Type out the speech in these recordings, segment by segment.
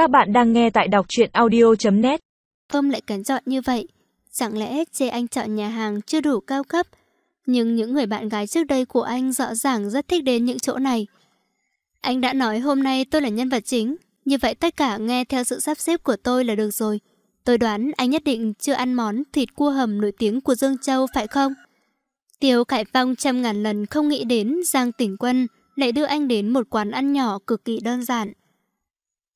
Các bạn đang nghe tại đọc truyện audio.net Ông lại cẩn chọn như vậy. Chẳng lẽ chê anh chọn nhà hàng chưa đủ cao cấp? Nhưng những người bạn gái trước đây của anh rõ ràng rất thích đến những chỗ này. Anh đã nói hôm nay tôi là nhân vật chính. Như vậy tất cả nghe theo sự sắp xếp của tôi là được rồi. Tôi đoán anh nhất định chưa ăn món thịt cua hầm nổi tiếng của Dương Châu, phải không? Tiêu Khải Phong trăm ngàn lần không nghĩ đến Giang Tỉnh Quân lại đưa anh đến một quán ăn nhỏ cực kỳ đơn giản.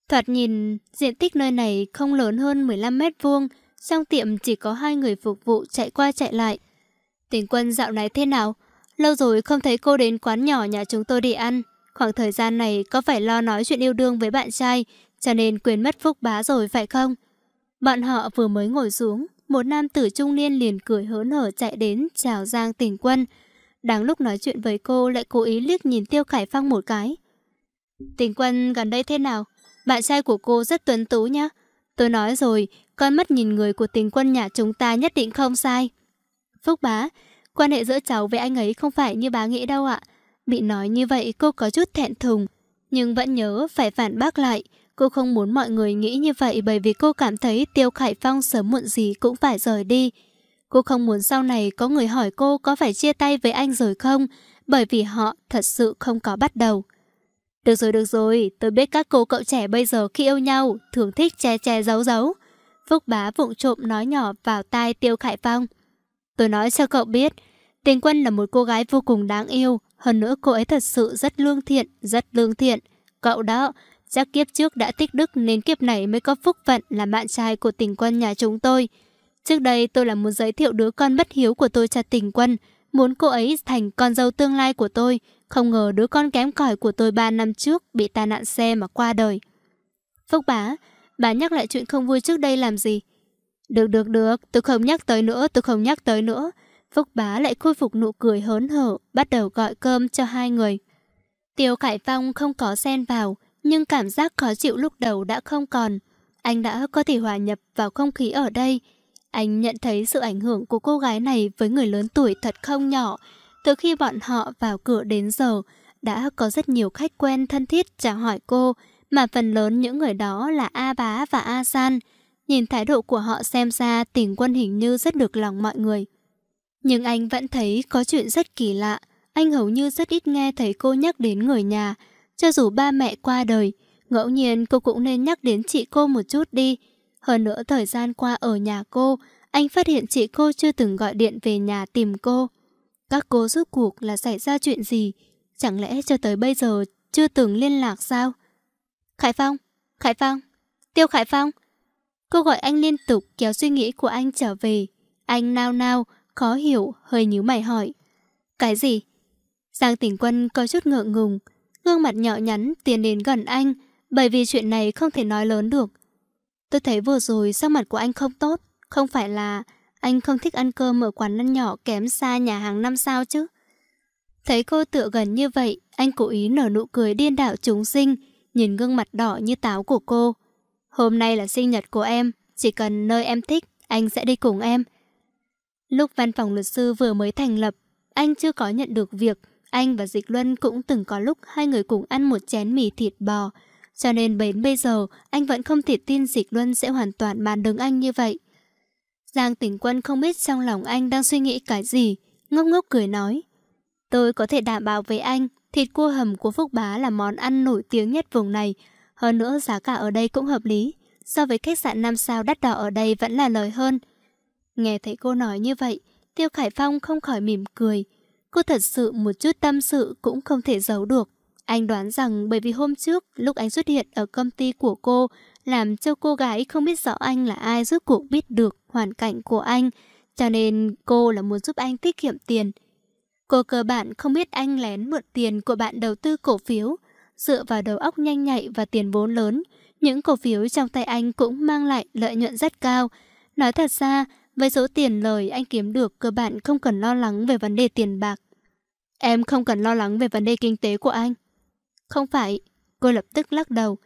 Thoạt nhìn, diện tích nơi này không lớn hơn 15 mét vuông, trong tiệm chỉ có hai người phục vụ chạy qua chạy lại. Tỉnh Quân dạo này thế nào? Lâu rồi không thấy cô đến quán nhỏ nhà chúng tôi đi ăn. Khoảng thời gian này có phải lo nói chuyện yêu đương với bạn trai, cho nên quên mất phúc bá rồi phải không? Bọn họ vừa mới ngồi xuống, một nam tử trung niên liền cười hớn hở chạy đến chào Giang Tỉnh Quân. Đáng lúc nói chuyện với cô lại cố ý liếc nhìn Tiêu Khải Phong một cái. Tỉnh Quân gần đây thế nào? Bạn trai của cô rất tuấn tú nhá. Tôi nói rồi, con mắt nhìn người của tình quân nhà chúng ta nhất định không sai. Phúc bá, quan hệ giữa cháu với anh ấy không phải như bá nghĩ đâu ạ. Bị nói như vậy cô có chút thẹn thùng, nhưng vẫn nhớ phải phản bác lại. Cô không muốn mọi người nghĩ như vậy bởi vì cô cảm thấy Tiêu Khải Phong sớm muộn gì cũng phải rời đi. Cô không muốn sau này có người hỏi cô có phải chia tay với anh rồi không, bởi vì họ thật sự không có bắt đầu. Được rồi, được rồi, tôi biết các cô cậu trẻ bây giờ khi yêu nhau, thường thích che che giấu giấu. Phúc bá vụng trộm nói nhỏ vào tai Tiêu Khải Phong. Tôi nói cho cậu biết, Tình Quân là một cô gái vô cùng đáng yêu, hơn nữa cô ấy thật sự rất lương thiện, rất lương thiện. Cậu đó, chắc kiếp trước đã tích đức nên kiếp này mới có phúc phận là bạn trai của tình quân nhà chúng tôi. Trước đây tôi là muốn giới thiệu đứa con bất hiếu của tôi cho tình quân, muốn cô ấy thành con dâu tương lai của tôi, không ngờ đứa con kém cỏi của tôi 3 năm trước bị tai nạn xe mà qua đời. Phúc bá, bà nhắc lại chuyện không vui trước đây làm gì? Được được được, tôi không nhắc tới nữa, tôi không nhắc tới nữa. Phúc bá lại khôi phục nụ cười hớn hở, bắt đầu gọi cơm cho hai người. Tiêu Khải Phong không có xen vào, nhưng cảm giác khó chịu lúc đầu đã không còn. Anh đã có thể hòa nhập vào không khí ở đây. Anh nhận thấy sự ảnh hưởng của cô gái này với người lớn tuổi thật không nhỏ, từ khi bọn họ vào cửa đến giờ, đã có rất nhiều khách quen thân thiết chào hỏi cô, mà phần lớn những người đó là A Bá và A San. Nhìn thái độ của họ xem ra tình quân hình như rất được lòng mọi người. Nhưng anh vẫn thấy có chuyện rất kỳ lạ. Anh hầu như rất ít nghe thấy cô nhắc đến người nhà. Cho dù ba mẹ qua đời, ngẫu nhiên cô cũng nên nhắc đến chị cô một chút đi. Hơn nữa thời gian qua ở nhà cô, anh phát hiện chị cô chưa từng gọi điện về nhà tìm cô. Các cô rốt cuộc là xảy ra chuyện gì? Chẳng lẽ cho tới bây giờ chưa từng liên lạc sao? Khải Phong, Khải Phong, Tiêu Khải Phong. Cô gọi anh liên tục kéo suy nghĩ của anh trở về. Anh nao nao, khó hiểu, hơi nhíu mày hỏi. Cái gì? Giang tỉnh quân có chút ngượng ngùng, gương mặt nhỏ nhắn tiến đến gần anh, bởi vì chuyện này không thể nói lớn được. Tôi thấy vừa rồi sắc mặt của anh không tốt, không phải là anh không thích ăn cơm ở quán ăn nhỏ kém xa nhà hàng năm sao chứ. Thấy cô tựa gần như vậy, anh cố ý nở nụ cười điên đảo chúng sinh, nhìn gương mặt đỏ như táo của cô. Hôm nay là sinh nhật của em, chỉ cần nơi em thích, anh sẽ đi cùng em. Lúc văn phòng luật sư vừa mới thành lập, anh chưa có nhận được việc, anh và Dịch Luân cũng từng có lúc hai người cùng ăn một chén mì thịt bò. Cho nên đến bây giờ, anh vẫn không thể tin Dịch Luân sẽ hoàn toàn màn đứng anh như vậy. Giang tỉnh quân không biết trong lòng anh đang suy nghĩ cái gì, ngốc ngốc cười nói. Tôi có thể đảm bảo với anh, thịt cua hầm của Phúc Bá là món ăn nổi tiếng nhất vùng này. Hơn nữa giá cả ở đây cũng hợp lý, so với khách sạn 5 sao đắt đỏ ở đây vẫn là lời hơn. Nghe thấy cô nói như vậy, Tiêu Khải Phong không khỏi mỉm cười. Cô thật sự một chút tâm sự cũng không thể giấu được. Anh đoán rằng bởi vì hôm trước lúc anh xuất hiện ở công ty của cô làm cho cô gái không biết rõ anh là ai rốt cuộc biết được hoàn cảnh của anh, cho nên cô là muốn giúp anh tiết kiệm tiền. Cô cơ bản không biết anh lén mượn tiền của bạn đầu tư cổ phiếu, dựa vào đầu óc nhanh nhạy và tiền vốn lớn, những cổ phiếu trong tay anh cũng mang lại lợi nhuận rất cao. Nói thật ra, với số tiền lời anh kiếm được cơ bản không cần lo lắng về vấn đề tiền bạc. Em không cần lo lắng về vấn đề kinh tế của anh. Không phải, cô lập tức lắc đầu.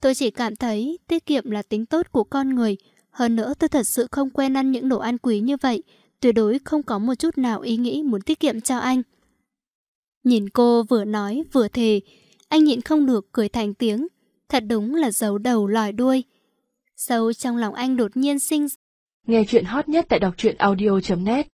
Tôi chỉ cảm thấy tiết kiệm là tính tốt của con người. Hơn nữa tôi thật sự không quen ăn những đồ ăn quý như vậy. Tuyệt đối không có một chút nào ý nghĩ muốn tiết kiệm cho anh. Nhìn cô vừa nói vừa thề, anh nhịn không được cười thành tiếng. Thật đúng là giấu đầu lòi đuôi. Sâu trong lòng anh đột nhiên sinh Nghe chuyện hot nhất tại đọc truyện audio.net